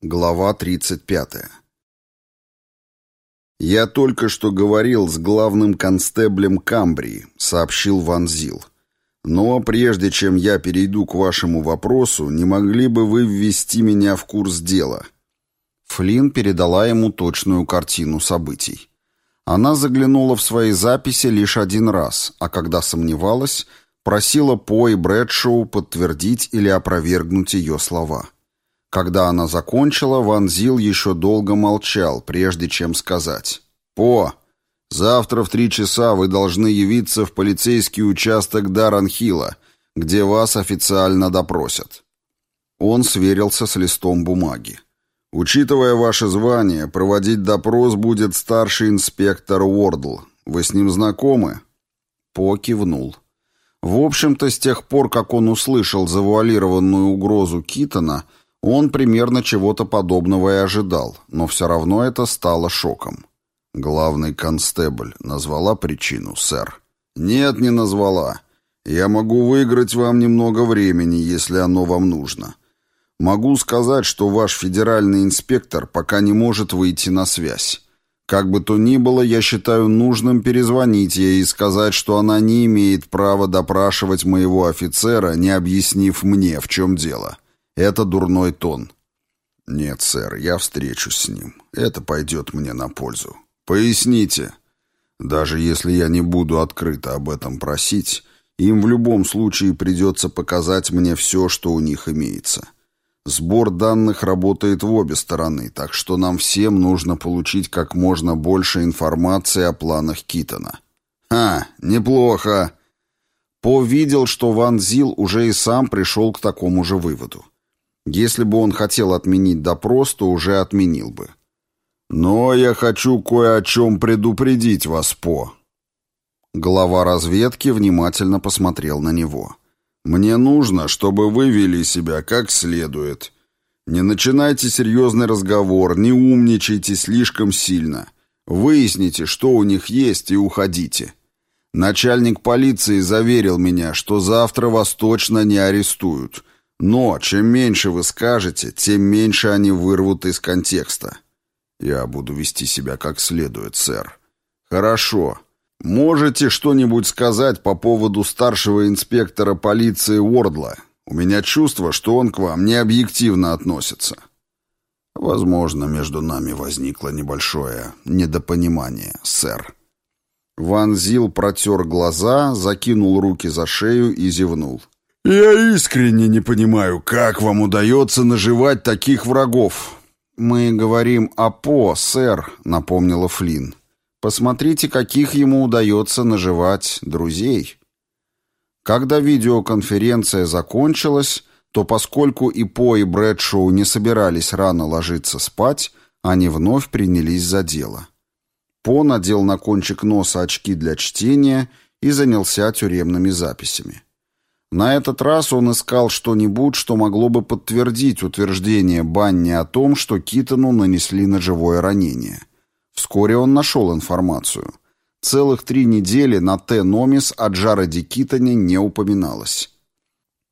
Глава 35. «Я только что говорил с главным констеблем Камбрии», — сообщил Ван Зил. «Но прежде чем я перейду к вашему вопросу, не могли бы вы ввести меня в курс дела?» Флинн передала ему точную картину событий. Она заглянула в свои записи лишь один раз, а когда сомневалась, просила По и Брэдшоу подтвердить или опровергнуть ее слова. Когда она закончила, Ван Зил еще долго молчал, прежде чем сказать. «По, завтра в три часа вы должны явиться в полицейский участок Даранхила, где вас официально допросят». Он сверился с листом бумаги. «Учитывая ваше звание, проводить допрос будет старший инспектор Уордл. Вы с ним знакомы?» По кивнул. В общем-то, с тех пор, как он услышал завуалированную угрозу Китона, он примерно чего-то подобного и ожидал, но все равно это стало шоком. Главный констебль назвала причину, сэр. «Нет, не назвала. Я могу выиграть вам немного времени, если оно вам нужно. Могу сказать, что ваш федеральный инспектор пока не может выйти на связь. Как бы то ни было, я считаю нужным перезвонить ей и сказать, что она не имеет права допрашивать моего офицера, не объяснив мне, в чем дело. Это дурной тон. Нет, сэр, я встречусь с ним. Это пойдет мне на пользу. Поясните. Даже если я не буду открыто об этом просить, им в любом случае придется показать мне все, что у них имеется. Сбор данных работает в обе стороны, так что нам всем нужно получить как можно больше информации о планах Китона. «Ха, неплохо!» По видел, что Ван Зил уже и сам пришел к такому же выводу. Если бы он хотел отменить допрос, то уже отменил бы. «Но я хочу кое о чем предупредить вас, По». Глава разведки внимательно посмотрел на него. «Мне нужно, чтобы вы вели себя как следует. Не начинайте серьезный разговор, не умничайте слишком сильно. Выясните, что у них есть, и уходите. Начальник полиции заверил меня, что завтра вас точно не арестуют». Но чем меньше вы скажете, тем меньше они вырвут из контекста. Я буду вести себя как следует, сэр. Хорошо. Можете что-нибудь сказать по поводу старшего инспектора полиции Уордла? У меня чувство, что он к вам не объективно относится. Возможно, между нами возникло небольшое недопонимание, сэр. Ван Зил протер глаза, закинул руки за шею и зевнул. «Я искренне не понимаю, как вам удается наживать таких врагов». «Мы говорим о По, сэр», — напомнила Флинн. «Посмотрите, каких ему удается наживать друзей». Когда видеоконференция закончилась, то поскольку и По, и Брэдшоу не собирались рано ложиться спать, они вновь принялись за дело. По надел на кончик носа очки для чтения и занялся тюремными записями. На этот раз он искал что-нибудь, что могло бы подтвердить утверждение Банни о том, что Китону нанесли ножевое ранение. Вскоре он нашел информацию. Целых три недели на Т-Номис о Джареде Китоне не упоминалось.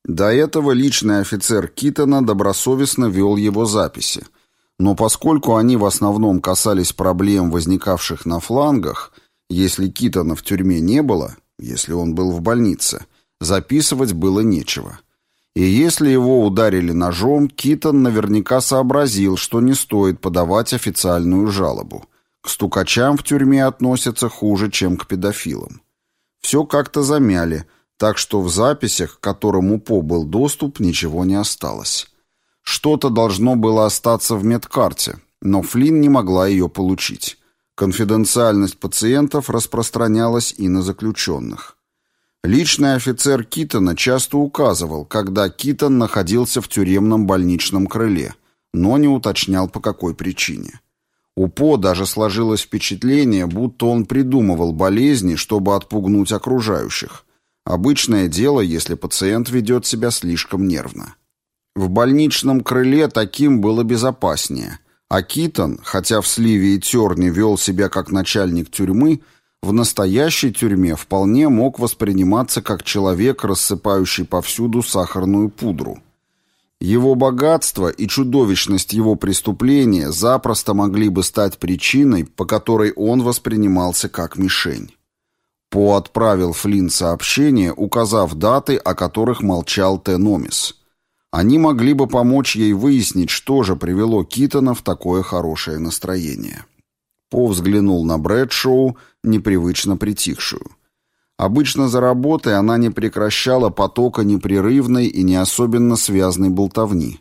До этого личный офицер Китона добросовестно вел его записи, но поскольку они в основном касались проблем, возникавших на флангах, если Китона в тюрьме не было, если он был в больнице – Записывать было нечего. И если его ударили ножом, Китон наверняка сообразил, что не стоит подавать официальную жалобу. К стукачам в тюрьме относятся хуже, чем к педофилам. Все как-то замяли, так что в записях, к которым у По был доступ, ничего не осталось. Что-то должно было остаться в медкарте, но Флинн не могла ее получить. Конфиденциальность пациентов распространялась и на заключенных. Личный офицер Китона часто указывал, когда Китон находился в тюремном больничном крыле, но не уточнял, по какой причине. У По даже сложилось впечатление, будто он придумывал болезни, чтобы отпугнуть окружающих. Обычное дело, если пациент ведет себя слишком нервно. В больничном крыле таким было безопаснее, а Китон, хотя в Сливе и Терне вел себя как начальник тюрьмы, в настоящей тюрьме вполне мог восприниматься как человек, рассыпающий повсюду сахарную пудру. Его богатство и чудовищность его преступления запросто могли бы стать причиной, по которой он воспринимался как мишень. По отправил Флинн сообщение, указав даты, о которых молчал Теномис. Они могли бы помочь ей выяснить, что же привело Китона в такое хорошее настроение. По взглянул на Брэдшоу, непривычно притихшую. Обычно за работой она не прекращала потока непрерывной и не особенно связной болтовни.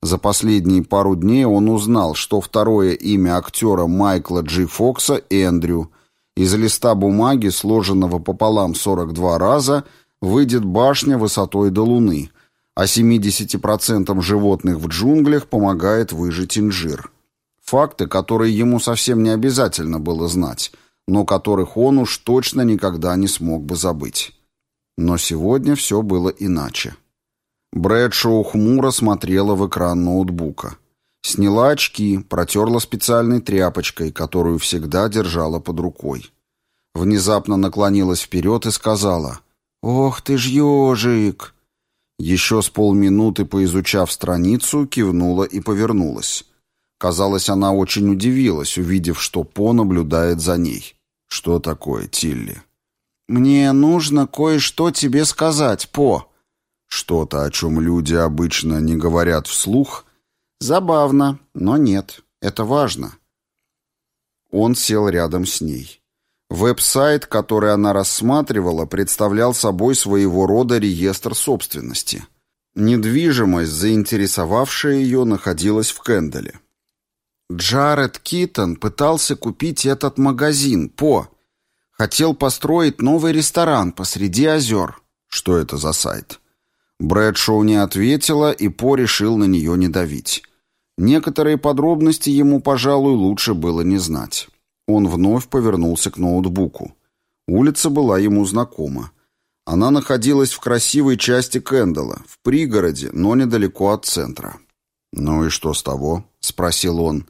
За последние пару дней он узнал, что второе имя актера Майкла Джи Фокса — Эндрю. Из листа бумаги, сложенного пополам 42 раза, выйдет башня высотой до Луны, а 70% животных в джунглях помогает выжить инжир. Факты, которые ему совсем не обязательно было знать — но которых он уж точно никогда не смог бы забыть. Но сегодня все было иначе. Брэдшоу хмуро смотрела в экран ноутбука. Сняла очки, протерла специальной тряпочкой, которую всегда держала под рукой. Внезапно наклонилась вперед и сказала «Ох ты ж ежик!» Еще с полминуты поизучав страницу, кивнула и повернулась. Казалось, она очень удивилась, увидев, что По наблюдает за ней. «Что такое, Тилли?» «Мне нужно кое-что тебе сказать, По». «Что-то, о чем люди обычно не говорят вслух?» «Забавно, но нет. Это важно». Он сел рядом с ней. Веб-сайт, который она рассматривала, представлял собой своего рода реестр собственности. Недвижимость, заинтересовавшая ее, находилась в Кенделе. Джаред Китон пытался купить этот магазин, По. Хотел построить новый ресторан посреди озер. Что это за сайт? Брэдшоу не ответила, и По решил на нее не давить. Некоторые подробности ему, пожалуй, лучше было не знать. Он вновь повернулся к ноутбуку. Улица была ему знакома. Она находилась в красивой части Кэндалла, в пригороде, но недалеко от центра. «Ну и что с того?» — спросил он.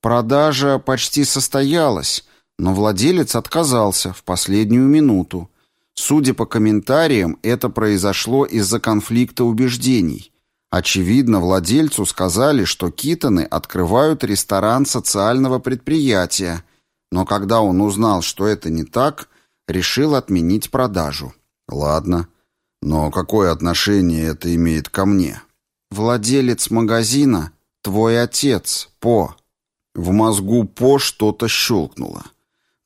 Продажа почти состоялась, но владелец отказался в последнюю минуту. Судя по комментариям, это произошло из-за конфликта убеждений. Очевидно, владельцу сказали, что Китоны открывают ресторан социального предприятия, но когда он узнал, что это не так, решил отменить продажу. Ладно, но какое отношение это имеет ко мне? Владелец магазина — твой отец, По. В мозгу По что-то щелкнуло.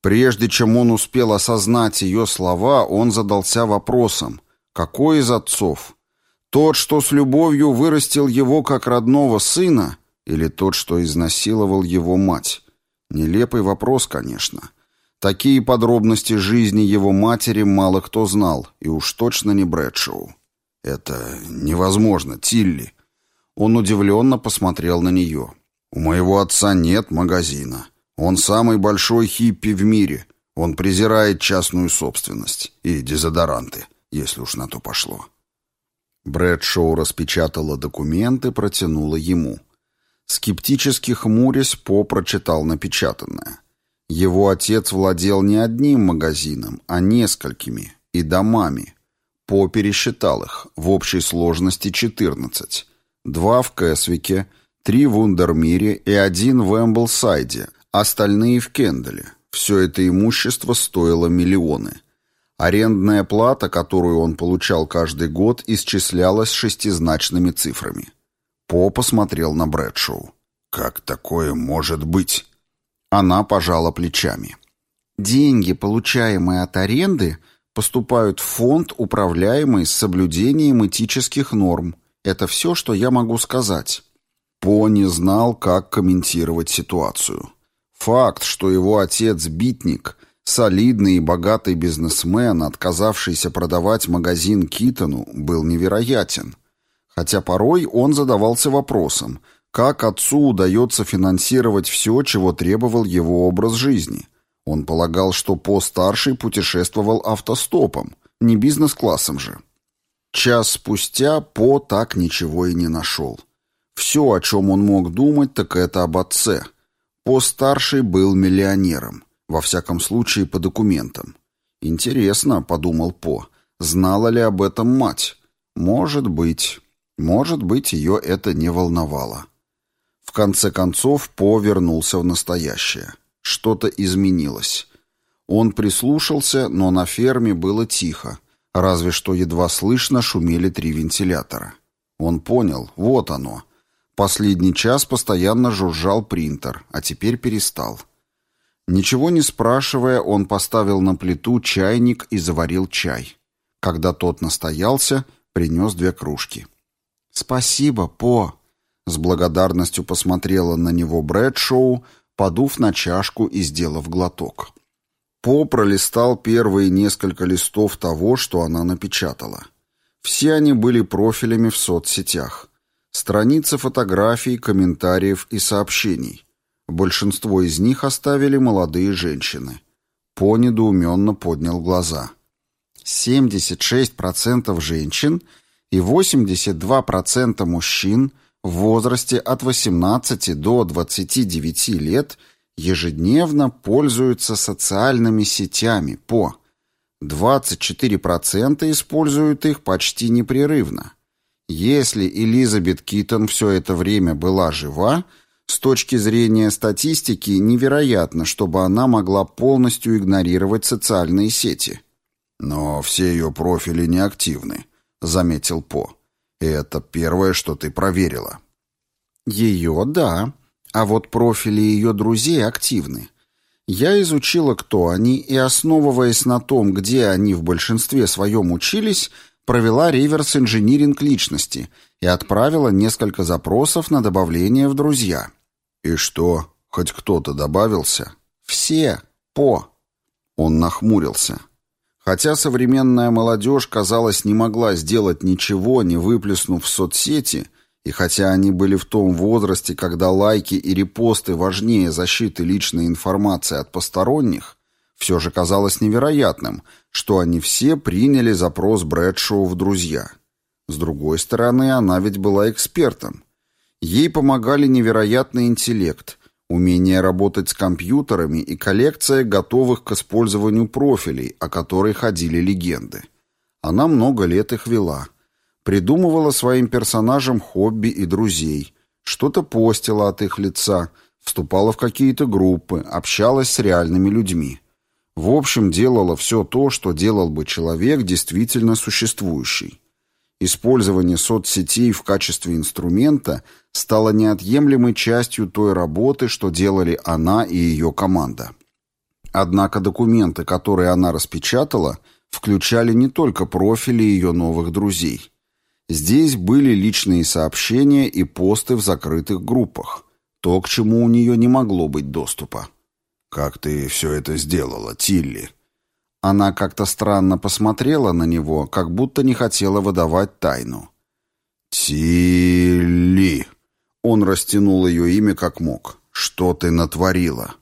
Прежде чем он успел осознать ее слова, он задался вопросом, какой из отцов? Тот, что с любовью вырастил его как родного сына, или тот, что изнасиловал его мать? Нелепый вопрос, конечно. Такие подробности жизни его матери мало кто знал, и уж точно не Брэдшоу. «Это невозможно, Тилли». Он удивленно посмотрел на нее. У моего отца нет магазина. Он самый большой хиппи в мире. Он презирает частную собственность и дезодоранты, если уж на то пошло. Брэдшоу распечатала документы, протянула ему. Скептически хмурясь, По прочитал напечатанное. Его отец владел не одним магазином, а несколькими, и домами. По пересчитал их, в общей сложности 14. Два в Кэсвике – Три в Ундермире и один в Эмблсайде, остальные в Кенделе. Все это имущество стоило миллионы. Арендная плата, которую он получал каждый год, исчислялась шестизначными цифрами. По посмотрел на Брэдшоу. «Как такое может быть?» Она пожала плечами. «Деньги, получаемые от аренды, поступают в фонд, управляемый с соблюдением этических норм. Это все, что я могу сказать». По не знал, как комментировать ситуацию. Факт, что его отец Битник, солидный и богатый бизнесмен, отказавшийся продавать магазин Китону, был невероятен. Хотя порой он задавался вопросом, как отцу удается финансировать все, чего требовал его образ жизни. Он полагал, что По-старший путешествовал автостопом, не бизнес-классом же. Час спустя По так ничего и не нашел. Все, о чем он мог думать, так это об отце. По-старший был миллионером, во всяком случае по документам. «Интересно», — подумал По, — «знала ли об этом мать?» «Может быть». Может быть, ее это не волновало. В конце концов, По вернулся в настоящее. Что-то изменилось. Он прислушался, но на ферме было тихо, разве что едва слышно шумели три вентилятора. Он понял, вот оно. Последний час постоянно жужжал принтер, а теперь перестал. Ничего не спрашивая, он поставил на плиту чайник и заварил чай. Когда тот настоялся, принес две кружки. «Спасибо, По!» С благодарностью посмотрела на него Брэдшоу, подув на чашку и сделав глоток. По пролистал первые несколько листов того, что она напечатала. Все они были профилями в соцсетях. Страницы фотографий, комментариев и сообщений. Большинство из них оставили молодые женщины. По недоуменно поднял глаза. 76% женщин и 82% мужчин в возрасте от 18 до 29 лет ежедневно пользуются социальными сетями по 24% используют их почти непрерывно. Если Элизабет Китон все это время была жива, с точки зрения статистики невероятно, чтобы она могла полностью игнорировать социальные сети. Но все ее профили неактивны, заметил По. И это первое, что ты проверила. Ее, да. А вот профили ее друзей активны. Я изучила, кто они, и, основываясь на том, где они в большинстве своем учились, провела реверс-инжиниринг личности и отправила несколько запросов на добавление в друзья. «И что, хоть кто-то добавился?» «Все. По». Он нахмурился. Хотя современная молодежь, казалось, не могла сделать ничего, не выплеснув в соцсети, и хотя они были в том возрасте, когда лайки и репосты важнее защиты личной информации от посторонних, все же казалось невероятным, что они все приняли запрос Брэдшоу в друзья. С другой стороны, она ведь была экспертом. Ей помогали невероятный интеллект, умение работать с компьютерами и коллекция готовых к использованию профилей, о которой ходили легенды. Она много лет их вела. Придумывала своим персонажам хобби и друзей, что-то постила от их лица, вступала в какие-то группы, общалась с реальными людьми. В общем, делала все то, что делал бы человек, действительно существующий. Использование соцсетей в качестве инструмента стало неотъемлемой частью той работы, что делали она и ее команда. Однако документы, которые она распечатала, включали не только профили ее новых друзей. Здесь были личные сообщения и посты в закрытых группах, то, к чему у нее не могло быть доступа. «Как ты все это сделала, Тилли?» Она как-то странно посмотрела на него, как будто не хотела выдавать тайну. «Тилли!» Он растянул ее имя как мог. «Что ты натворила?»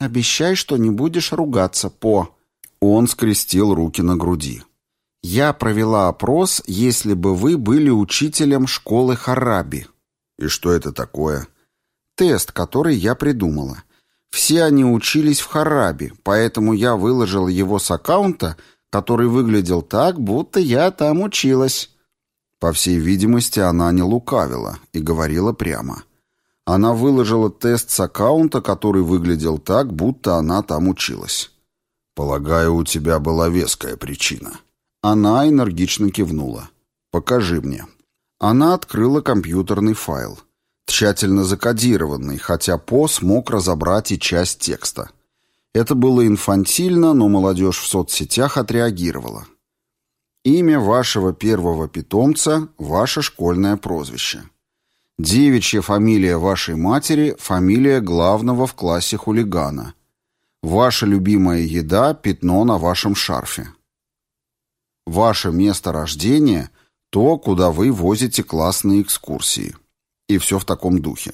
«Обещай, что не будешь ругаться, По». Он скрестил руки на груди. «Я провела опрос, если бы вы были учителем школы Хараби». «И что это такое?» «Тест, который я придумала. Все они учились в Хараби, поэтому я выложил его с аккаунта, который выглядел так, будто я там училась». По всей видимости, она не лукавила и говорила прямо. Она выложила тест с аккаунта, который выглядел так, будто она там училась. «Полагаю, у тебя была веская причина». Она энергично кивнула. «Покажи мне». Она открыла компьютерный файл тщательно закодированный, хотя По смог разобрать и часть текста. Это было инфантильно, но молодежь в соцсетях отреагировала. Имя вашего первого питомца – ваше школьное прозвище. Девичья фамилия вашей матери – фамилия главного в классе хулигана. Ваша любимая еда – пятно на вашем шарфе. Ваше место рождения – то, куда вы возите классные экскурсии. И все в таком духе.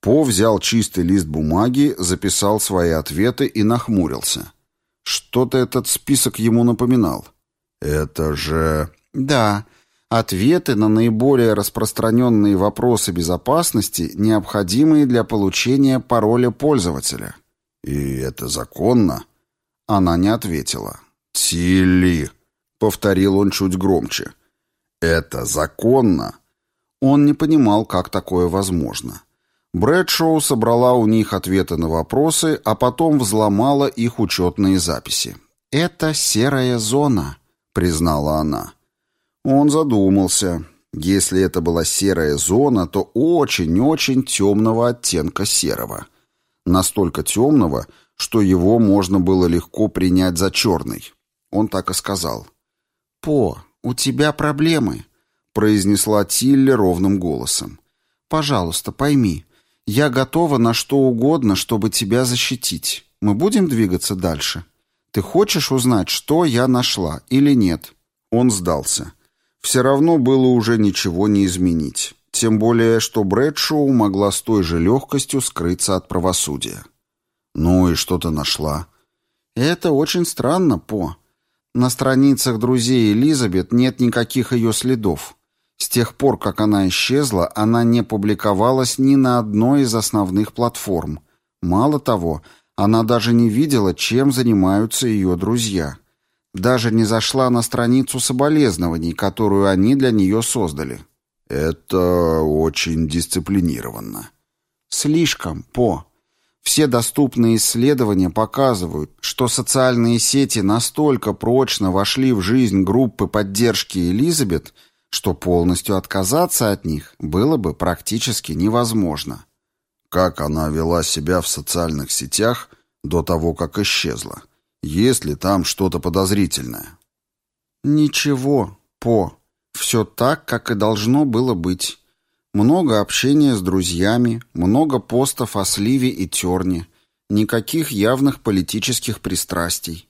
По взял чистый лист бумаги, записал свои ответы и нахмурился. Что-то этот список ему напоминал. «Это же...» «Да, ответы на наиболее распространенные вопросы безопасности, необходимые для получения пароля пользователя». «И это законно?» Она не ответила. «Тилли», — повторил он чуть громче. «Это законно?» Он не понимал, как такое возможно. Брэдшоу собрала у них ответы на вопросы, а потом взломала их учетные записи. «Это серая зона», — признала она. Он задумался. Если это была серая зона, то очень-очень темного оттенка серого. Настолько темного, что его можно было легко принять за черный. Он так и сказал. «По, у тебя проблемы», — произнесла Тилли ровным голосом. «Пожалуйста, пойми, я готова на что угодно, чтобы тебя защитить. Мы будем двигаться дальше? Ты хочешь узнать, что я нашла или нет?» Он сдался. Все равно было уже ничего не изменить. Тем более, что Брэдшоу могла с той же легкостью скрыться от правосудия. «Ну и что ты нашла?» «Это очень странно, По. На страницах друзей Элизабет нет никаких ее следов. С тех пор, как она исчезла, она не публиковалась ни на одной из основных платформ. Мало того, она даже не видела, чем занимаются ее друзья. Даже не зашла на страницу соболезнований, которую они для нее создали. Это очень дисциплинированно. Слишком, По. Все доступные исследования показывают, что социальные сети настолько прочно вошли в жизнь группы поддержки Элизабет, что полностью отказаться от них было бы практически невозможно. Как она вела себя в социальных сетях до того, как исчезла? Есть ли там что-то подозрительное? Ничего, По. Все так, как и должно было быть. Много общения с друзьями, много постов о Сливе и Терне, никаких явных политических пристрастий.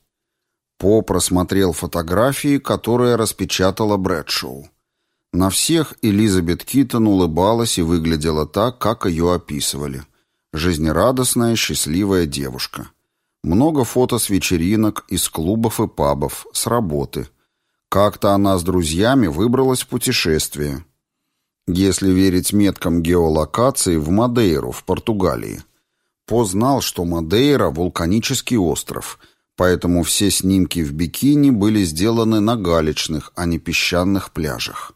По просмотрел фотографии, которые распечатала Брэдшоу. На всех Элизабет Китон улыбалась и выглядела так, как ее описывали. Жизнерадостная, счастливая девушка. Много фото с вечеринок, из клубов и пабов, с работы. Как-то она с друзьями выбралась в путешествие. Если верить меткам геолокации, в Мадейру, в Португалии. Познал, что Мадейра – вулканический остров, поэтому все снимки в бикини были сделаны на галечных, а не песчаных пляжах.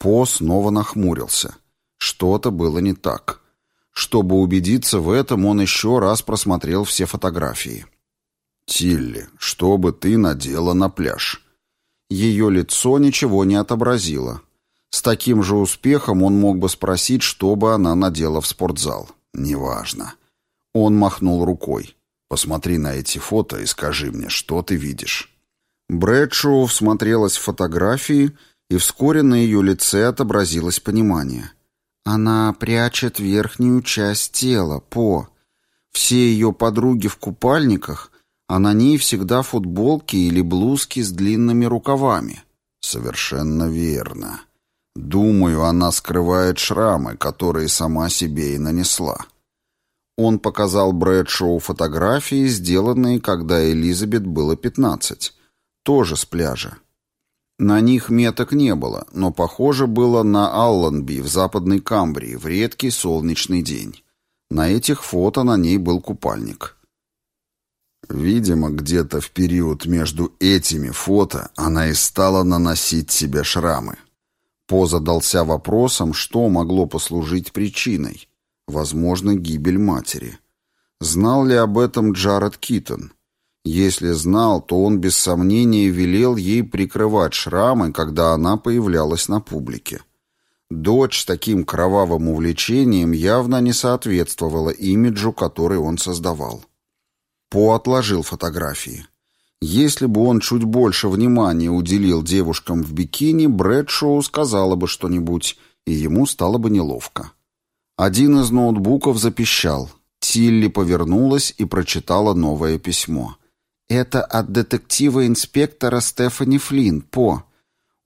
По снова нахмурился. Что-то было не так. Чтобы убедиться в этом, он еще раз просмотрел все фотографии. «Тилли, что бы ты надела на пляж?» Ее лицо ничего не отобразило. С таким же успехом он мог бы спросить, что бы она надела в спортзал. «Неважно». Он махнул рукой. «Посмотри на эти фото и скажи мне, что ты видишь». Брэдшоу всмотрелась в фотографии и вскоре на ее лице отобразилось понимание. Она прячет верхнюю часть тела, по. Все ее подруги в купальниках, а на ней всегда футболки или блузки с длинными рукавами. Совершенно верно. Думаю, она скрывает шрамы, которые сама себе и нанесла. Он показал Брэдшоу фотографии, сделанные, когда Элизабет было пятнадцать, тоже с пляжа. На них меток не было, но похоже было на Алланби в Западной Камбрии в редкий солнечный день. На этих фото на ней был купальник. Видимо, где-то в период между этими фото она и стала наносить себе шрамы. По задался вопросом, что могло послужить причиной. Возможно, гибель матери. Знал ли об этом Джаред Китон? Если знал, то он без сомнения велел ей прикрывать шрамы, когда она появлялась на публике. Дочь с таким кровавым увлечением явно не соответствовала имиджу, который он создавал. По отложил фотографии. Если бы он чуть больше внимания уделил девушкам в бикини, Брэдшоу сказала бы что-нибудь, и ему стало бы неловко. Один из ноутбуков запищал. Тилли повернулась и прочитала новое письмо. Это от детектива-инспектора Стефани Флинн, По.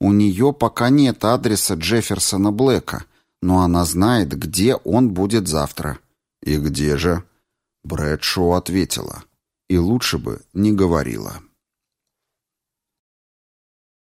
У нее пока нет адреса Джефферсона Блэка, но она знает, где он будет завтра. «И где же?» Брэдшоу ответила. И лучше бы не говорила.